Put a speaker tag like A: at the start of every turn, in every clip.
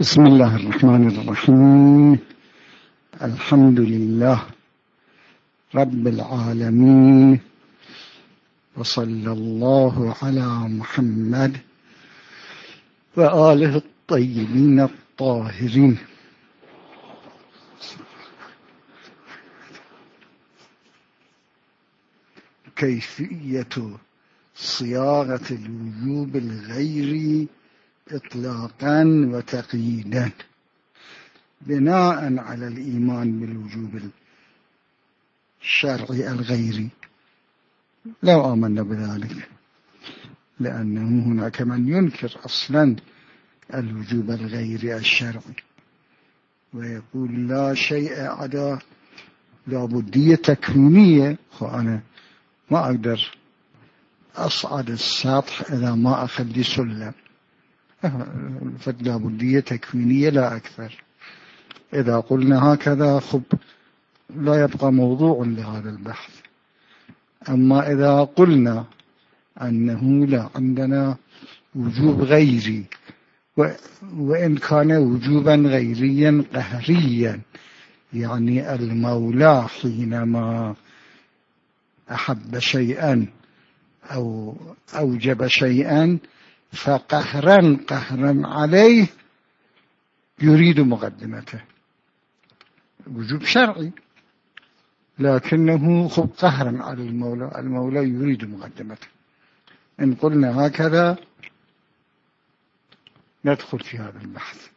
A: بسم الله الرحمن الرحيم. الحمد لله رب العالمين وصلى الله على محمد وآله الطيبين الطاهرين. كيفية صياغة الوجوب الغيري إطلاقا وتقييدا بناء على الإيمان بالوجوب الشرعي الغيري. لو آمنا بذلك لأنه هناك من ينكر أصلا الوجوب الغيري الشرعي ويقول لا شيء عدا لابدية تكوينية. وأنا ما أقدر أصعد السطح إذا ما أخذ لي سلم فاللابدية تكوينية لا أكثر إذا قلنا هكذا خب لا يبقى موضوع لهذا البحث. أما إذا قلنا أنه لا عندنا وجوب غيري وإن كان وجوبا غيريا قهريا يعني المولى حينما أحب شيئا أو أوجب شيئا فقهرا قهرا عليه يريد مقدمته. وجوب شرعي لكنه خب قهرا على المولى المولى يريد مقدمته. إن قلنا هكذا ندخل في هذا البحث.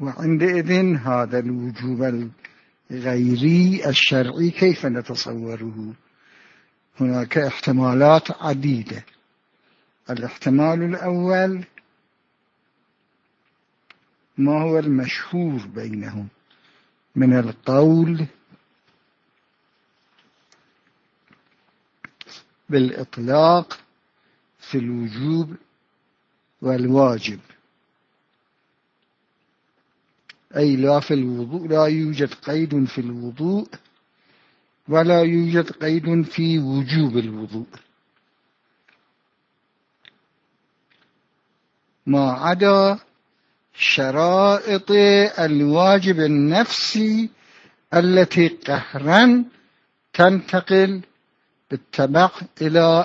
A: وعندئذ هذا الوجوب الغيري الشرعي كيف نتصوره؟ هناك احتمالات عديدة. الاحتمال الأول ما هو المشهور بينهم؟ من القول بالإطلاق في الوجوب والواجب. أي لا في الوضوء لا يوجد قيد في الوضوء ولا يوجد قيد في وجوب الوضوء. ما عدا شرائط الواجب النفسي التي قهرا تنتقل بالتبع إلى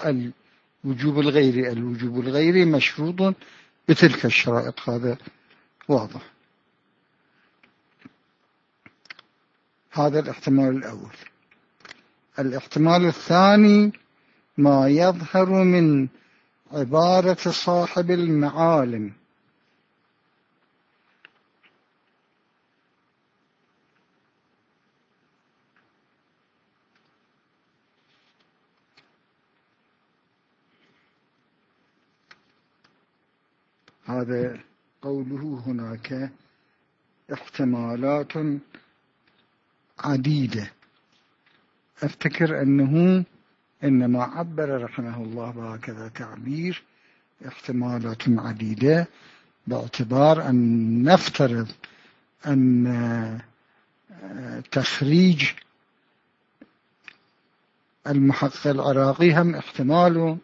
A: الوجوب الغيري الوجوب الغيري مشروط بتلك الشرائط. هذا واضح. هذا الاحتمال الأول. الاحتمال الثاني ما يظهر من عبارة صاحب المعالم. هذا قوله هناك احتمالات عديدة. أفتكر أنه إنما عبر رحمه الله بهكذا تعبير احتمالات عديدة باعتبار أن نفترض أن آه، تخريج المحقق العراقي هم احتمال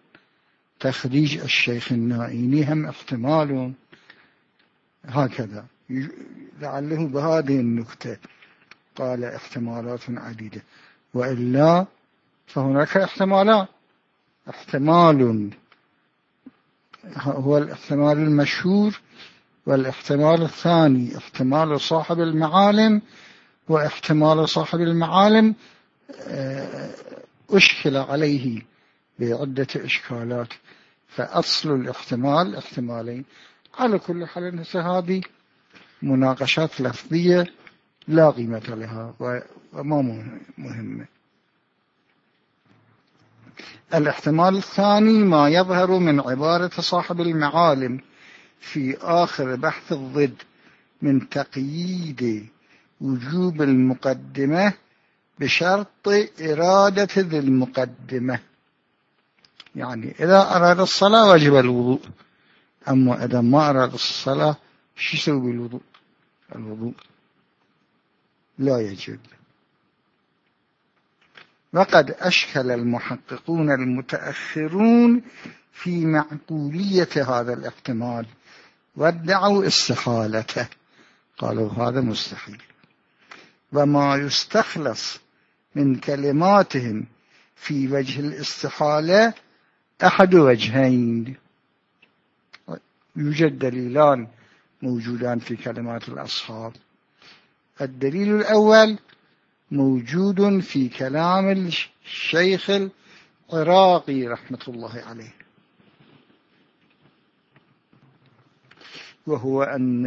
A: تخريج الشيخ النائيني هم احتمال هكذا. لعله بهذه النكتة قال احتمالات عديدة. وإلا فهناك احتمالان. احتمال هو الاحتمال المشهور والاحتمال الثاني احتمال صاحب المعالم واحتمال صاحب المعالم آه، أشكل عليه بعدة إشكالات. فأصل الاحتمال احتمالين. على كل حال هذه مناقشات لفظية. لا قيمة لها وما مهمة. الاحتمال الثاني ما يظهر من عبارة صاحب المعالم في آخر بحث الضد من تقييد وجوب المقدمة بشرط إرادة ذي المقدمة. يعني إذا أراد الصلاة وجب الوضوء أما إذا ما أراد الصلاة شو يسوي بالوضوء؟ الوضوء. لا يجب وقد أشكل المحققون المتأخرون في معقولية هذا الاحتمال وادعوا استحالته قالوا هذا مستحيل. وما يستخلص من كلماتهم في وجه الاستحالة أحد وجهين. يوجد دليلان موجودان في كلمات الأصحاب. الدليل الأول موجود في كلام الشيخ العراقي رحمة الله عليه. وهو أن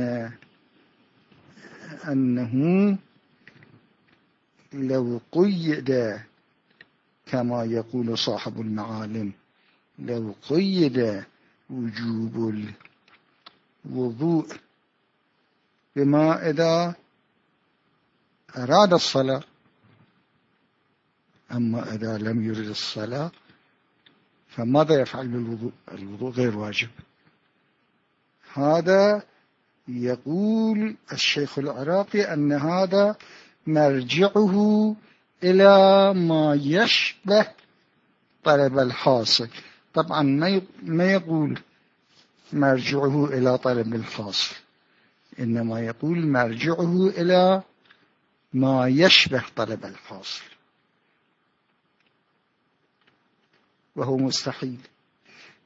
A: أنه لو قيد كما يقول صاحب المعالم لو قيد وجوب الوضوء بما إذا أراد الصلاة. أما إذا لم يرد الصلاة فماذا يفعل بالوضوء؟ الوضوء غير واجب. هذا يقول الشيخ العراقي أن هذا مرجعه إلى ما يشبه طلب الحاصل. طبعا ما يقول مرجعه إلى طلب الحاصل. إنما يقول مرجعه إلى ما يشبه طلب الحاصل وهو مستحيل.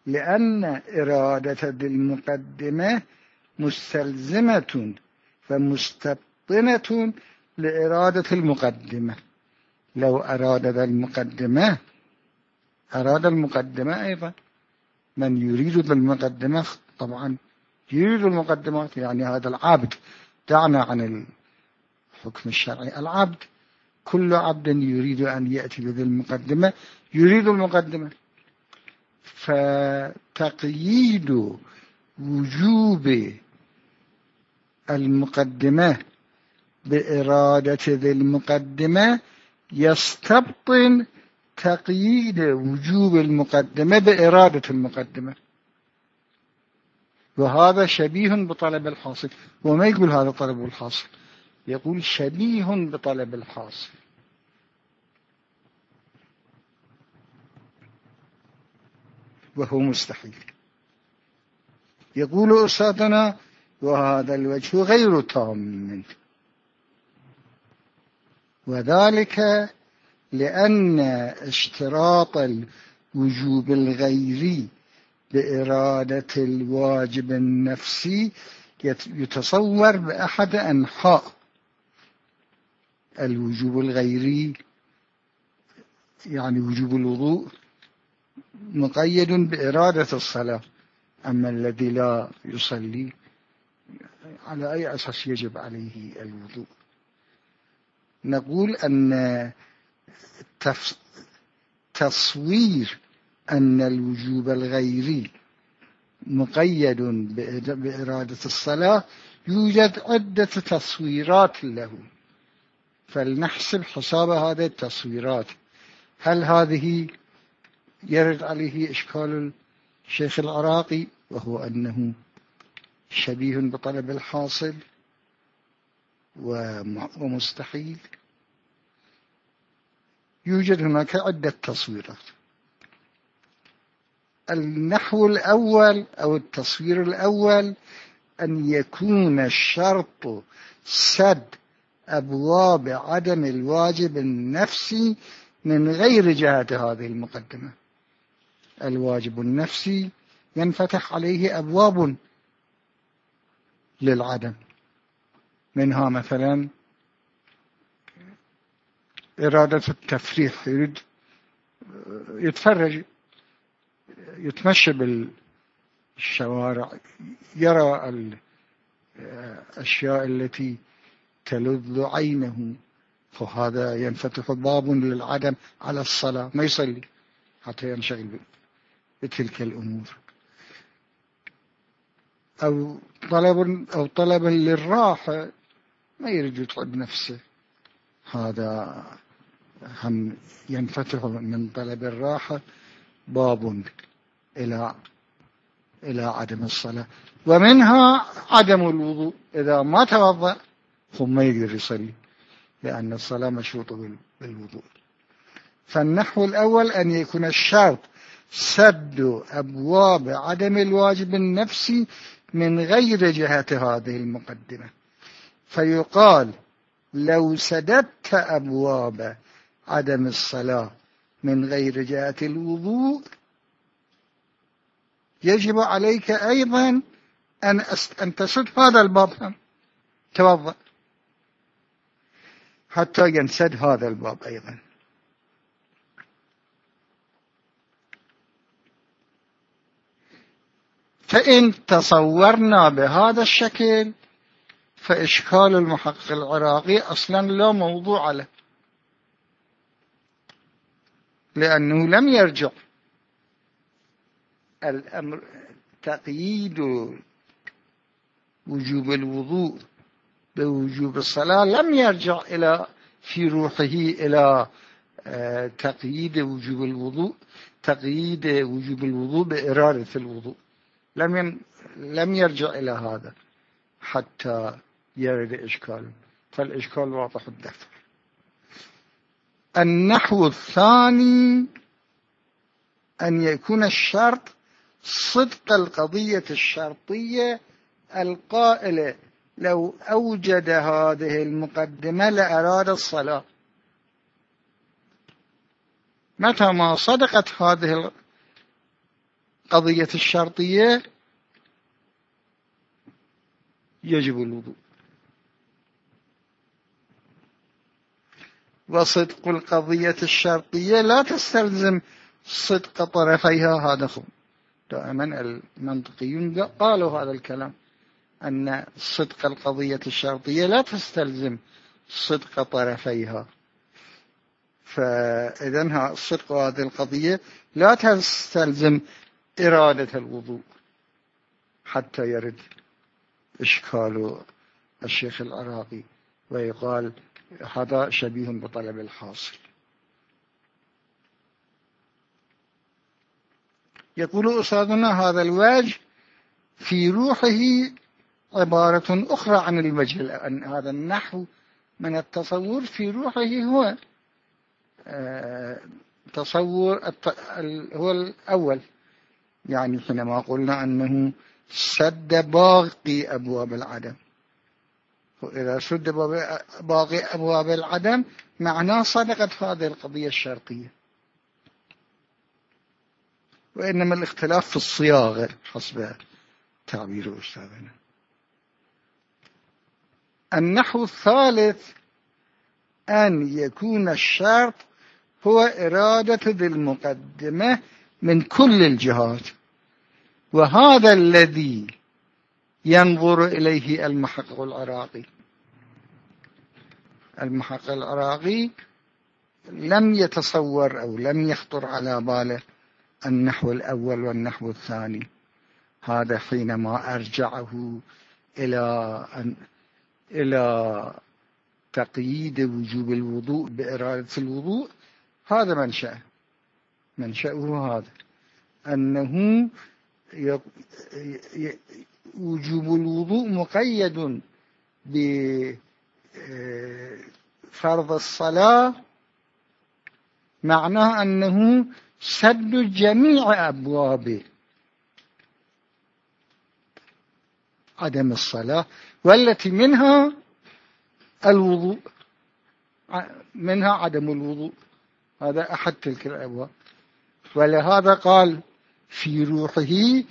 A: لأن إرادة المقدمة مستلزمة فمستبطنة لإرادة المقدمة. لو أراد المقدمة أراد المقدمة أيضا. من يريد المقدمة طبعا يريد المقدمات يعني هذا العبد دعنا عن الحكم الشرعي العبد. كل عبد يريد أن يأتي بذي المقدمة. يريد المقدمة. فتقييد وجوب المقدمة بإرادة ذي المقدمة يستبطن تقييد وجوب المقدمة بإرادة المقدمة. وهذا شبيه بطلب الحاصل. وما يقول هذا طلب الحاصل؟ يقول شبيه بطلب الحاصل. وهو مستحيل. يقول أستاذنا وهذا الوجه غير تام وذلك لأن اشتراط الوجوب الغيري بإرادة الواجب النفسي يتصور بأحد أنحاء. الوجوب الغيري يعني وجوب الوضوء مقيد بإرادة الصلاة. أما الذي لا يصلي على أي أساس يجب عليه الوضوء؟ نقول أن تصوير أن الوجوب الغيري مقيد بإرادة الصلاة يوجد عدة تصويرات له. فلنحسب حساب هذه التصويرات. هل هذه يرد عليه إشكال الشيخ العراقي؟ وهو أنه شبيه بطلب الحاصل ومستحيل. يوجد هناك عدة تصويرات. النحو الأول أو التصوير الأول أن يكون الشرط سد أبواب عدم الواجب النفسي من غير جهة هذه المقدمة. الواجب النفسي ينفتح عليه أبواب للعدم. منها مثلا إرادة التفريح يريد يتفرج يتمشى بالشوارع يرى الأشياء التي تلذ عينه فهذا ينفتح باب للعدم على الصلاة. ما يصلي حتى ينشغل بتلك الأمور. أو طلب أو طلبا للراحة. ما يريد يتعب نفسه. هذا هم ينفتح من طلب الراحة باب إلى إلى عدم الصلاة. ومنها عدم الوضوء. إذا ما توضأ ثم يقدر يصلي لأن الصلاة مشروطة بالوضوء. فالنحو الأول أن يكون الشرط سد أبواب عدم الواجب النفسي من غير جهة هذه المقدمة. فيقال لو سددت أبواب عدم الصلاة من غير جهة الوضوء يجب عليك أيضا أن, أن تسد هذا الباب. توضأ. حتى ينسد هذا الباب أيضا. فإن تصورنا بهذا الشكل فإشكال المحقق العراقي أصلا لا موضوع له. لأنه لم يرجع. الأمر تقييد وجوب الوضوء. بوجوب الصلاة لم يرجع إلى في روحه إلى آه، تقييد وجوب الوضوء تقييد وجوب الوضوء بإرادة الوضوء. لم لم يرجع إلى هذا حتى يرد إشكال. فالإشكال واضح الدفع. النحو الثاني أن يكون الشرط صدق القضية الشرطية القائلة لو أوجد هذه المقدمة لأراد الصلاة. متى ما صدقت هذه القضية الشرطية يجب الوضوء. وصدق القضية الشرطية لا تستلزم صدق طرفيها هذا دائما المنطقيون قالوا هذا الكلام. أن صدق القضية الشرطية لا تستلزم صدق طرفيها. فإذا صدق هذه القضية لا تستلزم إرادة الوضوء حتى يرد إشكال الشيخ العراقي ويقال هذا شبيه بطلب الحاصل. يقول أستاذنا هذا الوجه في روحه عبارة أخرى عن الوجه لأن هذا النحو من التصور في روحه هو آه، تصور هو الأول. يعني حينما قلنا أنه سد باقي أبواب العدم. وإذا سد باقي أبواب العدم معناه صدقت هذه القضية الشرطية وإنما الاختلاف في الصياغة حسب تعبير أستاذنا. النحو الثالث أن يكون الشرط هو إرادة ذي المقدمة من كل الجهات. وهذا الذي ينظر إليه المحقق العراقي. المحقق العراقي لم يتصور أو لم يخطر على باله النحو الأول والنحو الثاني. هذا حينما أرجعه إلى أن إلى تقييد وجوب الوضوء بإرادة الوضوء هذا منشأ. منشأه هذا. أنه وجوب الوضوء مقيد بفرض الصلاة. معناه أنه سد جميع أبواب عدم الصلاة والتي منها الوضوء منها عدم الوضوء. هذا أحد تلك الأبواب. ولهذا قال في روحه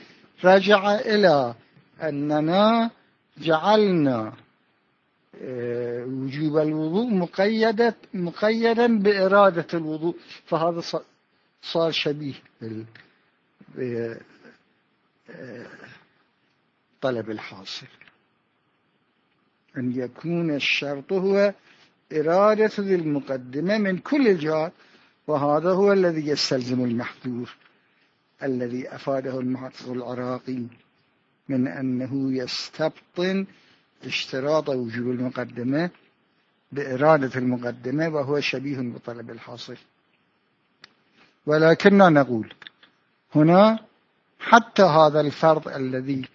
A: رجع إلى أننا جعلنا آه، وجوب الوضوء مقيدة مقيدا بإرادة الوضوء. فهذا صار شبيه آه، الحاصل. أن يكون الشرط هو إرادة ذي المقدمة من كل الجهات وهذا هو الذي يستلزم المحذور الذي أفاده المحقق العراقي من أنه يستبطن اشتراط وجوب المقدمة بإرادة المقدمة وهو شبيه بطلب الحاصل. ولكننا نقول هنا حتى هذا الفرض الذي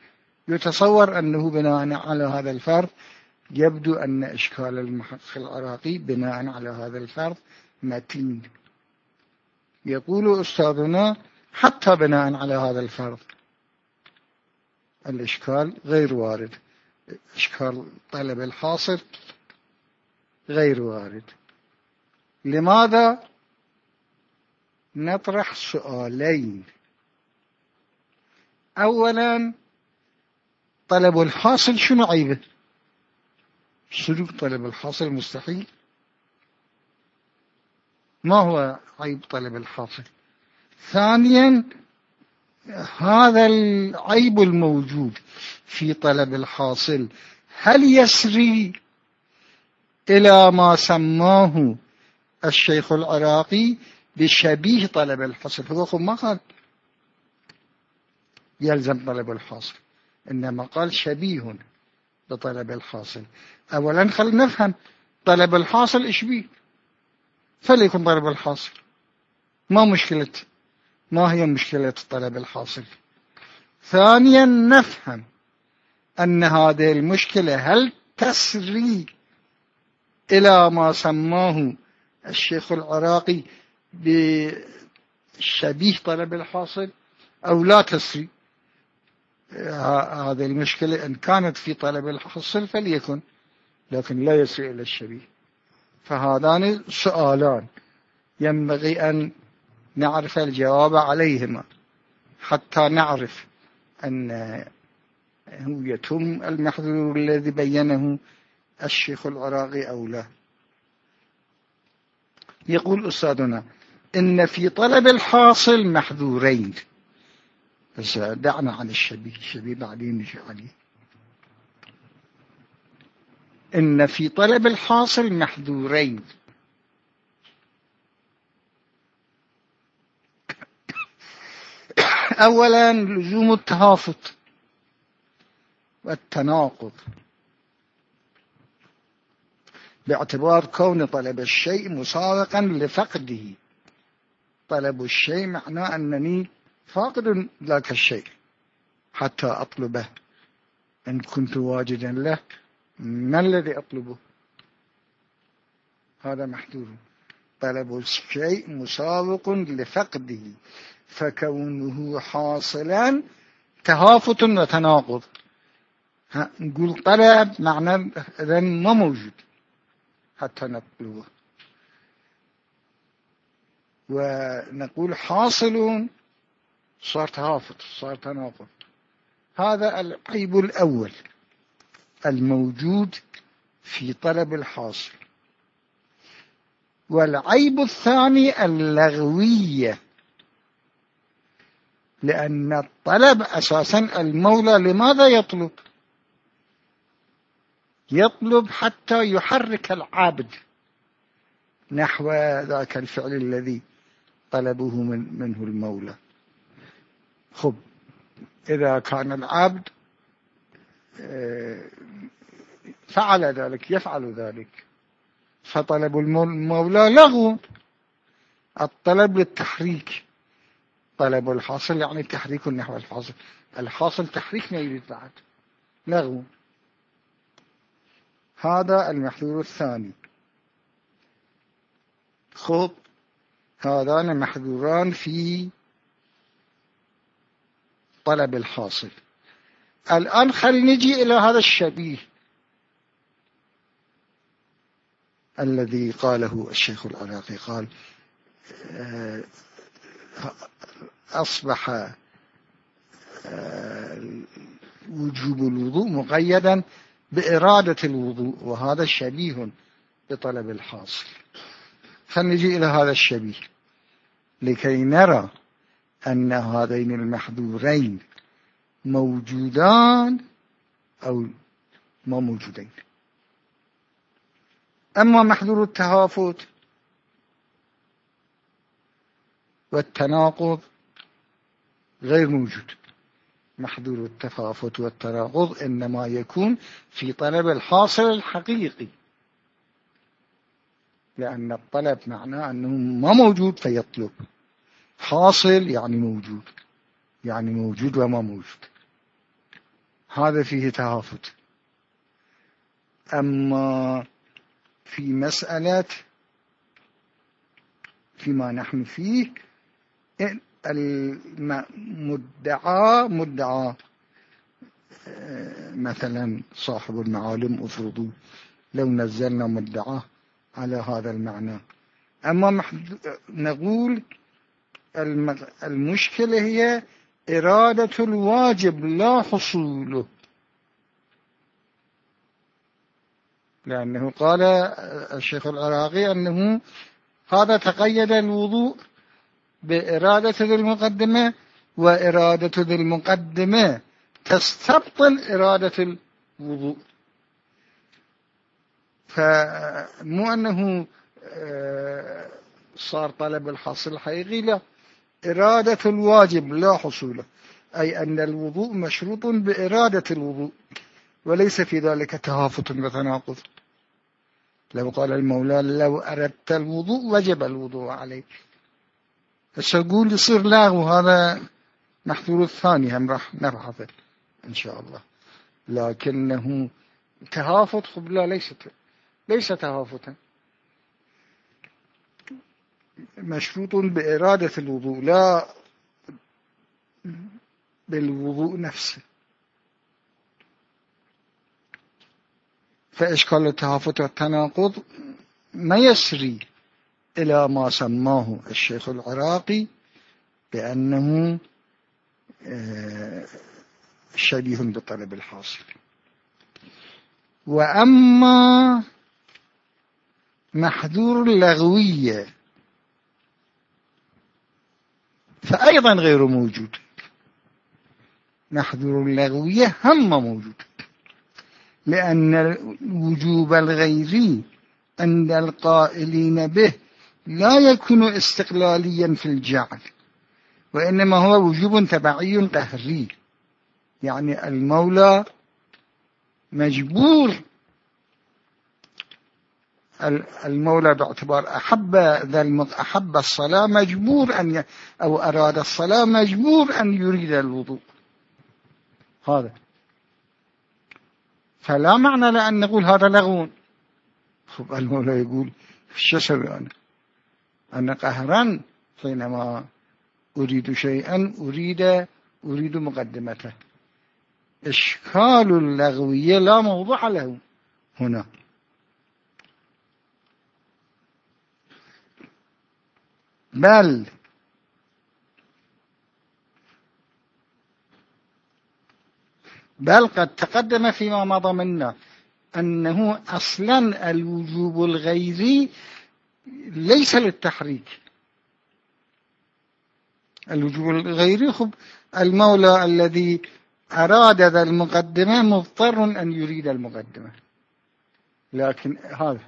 A: يتصور أنه بناء على هذا الفرض يبدو أن إشكال المحقق العراقي بناء على هذا الفرض متين يقول أستاذنا حتى بناء على هذا الفرض الإشكال غير وارد. إشكال طلب الحاصل غير وارد. لماذا نطرح سؤالين؟ أولا طلب الحاصل شنو عيبه؟ سلوك طلب الحاصل مستحيل. ما هو عيب طلب الحاصل؟ ثانيا هذا العيب الموجود في طلب الحاصل. هل يسري إلى ما سماه الشيخ العراقي بشبيه طلب الحاصل؟ هو ما قال يلزم طلب الحاصل. إنما قال شبيه بطلب الحاصل. أولا خلينا نفهم طلب الحاصل إيش بيه؟ فليكن طلب الحاصل. ما مشكلة ما هي مشكلة طلب الحاصل. ثانيا نفهم أن هذه المشكلة هل تسري إلى ما سماه الشيخ العراقي بشبيه طلب الحاصل أو لا تسري؟ هذه المشكلة إن كانت في طلب الحصل فليكن لكن لا يسري إلى الشبيه. فهذان سؤالان. ينبغي أن نعرف الجواب عليهما حتى نعرف أن هو يتم المحذور الذي بينه الشيخ العراقي أو لا. يقول أستاذنا إن في طلب الحاصل محذورين. بس دعنا عن الشبيه الشبيه بعدين نجي عليه. إن في طلب الحاصل محذورين. أولا لزوم التهافت والتناقض. باعتبار كون طلب الشيء مسابقا لفقده. طلب الشيء معناه أنني فاقد ذاك الشيء حتى أطلبه. إن كنت واجدا له ما الذي أطلبه؟ هذا محدود طلب الشيء مسابق لفقده فكونه حاصلا تهافت وتناقض. نقول طلب معنى إذن ما موجود حتى نطلبه. ونقول حاصل صار تهافت صار تناقض هذا العيب الأول الموجود في طلب الحاصل. والعيب الثاني اللغوية لأن الطلب أساسا المولى لماذا يطلب؟ يطلب حتى يحرك العابد نحو ذاك الفعل الذي طلبه من منه المولى. خب إذا كان العبد آه، فعل ذلك يفعل ذلك فطلب المولى لغو الطلب للتحريك. طلب الحاصل يعني تحريك نحو الحاصل. الحاصل تحريك ما يريد بعد. لغو هذا المحذور الثاني. خب هذان محذوران في طلب الحاصل. الآن خل نجي إلى هذا الشبيه الذي قاله الشيخ العراقي. قال آه، أصبح آه، وجوب الوضوء مقيدا بإرادة الوضوء وهذا شبيه بطلب الحاصل. فنجي إلى هذا الشبيه لكي نرى أن هذين المحذورين موجودان أو ما موجودين. أما محذور التهافت والتناقض غير موجود. محذور التفافت والتناقض إنما يكون في طلب الحاصل الحقيقي. لأن الطلب معناه أنه ما موجود فيطلب. حاصل يعني موجود يعني موجود وما موجود. هذا فيه تهافت. أما في مسألة فيما نحن فيه المدعى مدعى مثلا صاحب المعالم افرضوا لو نزلنا مدعاه على هذا المعنى. أما نقول المشكلة هي إرادة الواجب لا حصوله. لأنه قال الشيخ العراقي أنه هذا تقيد الوضوء بإرادة ذي المقدمة وإرادة ذي المقدمة تستبطل إرادة الوضوء. فمو أنه آه، صار طلب الحاصل الحقيقي لا. إرادة الواجب لا حصوله أي أن الوضوء مشروط بإرادة الوضوء وليس في ذلك تهافت وتناقض. لو قال المولى لو أردت الوضوء وجب الوضوء عليك. فسأقول يصير لاغو هذا محظور الثاني هم راح نبحثه إن شاء الله. لكنه تهافت خب لا ليست ليس تهافتا. مشروط بإرادة الوضوء لا بالوضوء نفسه. فإشكال التهافت والتناقض ما يسري إلى ما سماه الشيخ العراقي بأنه آه، شبيه بطلب الحاصل. وأما محذور اللغوية فأيضا غير موجود. محذور اللغوية هم موجود. لأن الوجوب الغيري عند القائلين به لا يكون استقلاليا في الجعل وإنما هو وجوب تبعي قهري. يعني المولى مجبور المولى باعتبار أحب ذا أحب الصلاة مجبور أن ي... أو أراد الصلاة مجبور أن يريد الوضوء. هذا. فلا معنى لأن نقول هذا لغون خب المولى يقول شو أسوي أنا؟ أنا قهرا حينما أريد شيئا أريد أريد مقدمته. إشكال اللغوية لا موضوع له هنا. بل بل قد تقدم فيما مضى منا أنه أصلا الوجوب الغيري ليس للتحريك. الوجوب الغيري خب المولى الذي أراد ذا المقدمة مضطر أن يريد المقدمة. لكن هذا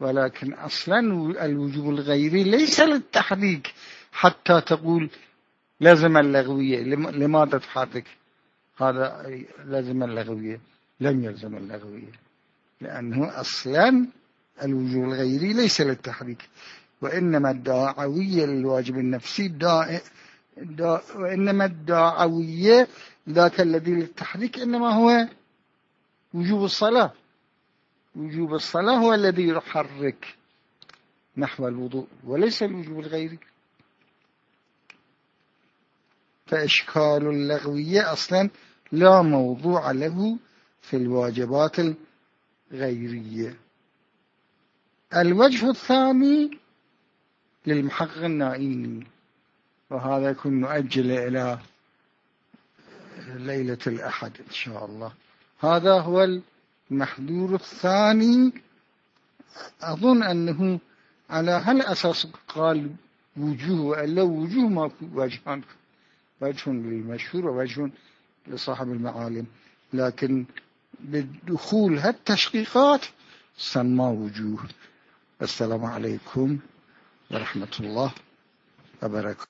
A: ولكن أصلا الوجوب الغيري ليس للتحريك. حتى تقول لازم اللغوية. لماذا تحرك؟ هذا لازم اللغوية. لم يلزم اللغوية. لأنه أصلا الوجوب الغيري ليس للتحريك. وإنما الداعوية للواجب النفسي دا دا وإنما الداعوية ذاك الذي للتحريك إنما هو وجوب الصلاة. وجوب الصلاة هو الذي يحرك نحو الوضوء وليس الوجوب الغيري فإشكال اللغوية أصلا لا موضوع له في الواجبات الغيرية. الوجه الثاني للمحقق النائيني وهذا يكون مؤجل إلى ليلة الأحد إن شاء الله. هذا هو المحذور الثاني أظن أنه على هل أساس قال وجوه وإلا وجوه ما وجهان وجه للمشهور ووجه لصاحب المعالم لكن بدخول هالتشقيقات سمى وجوه. السلام عليكم ورحمة الله وبركاته.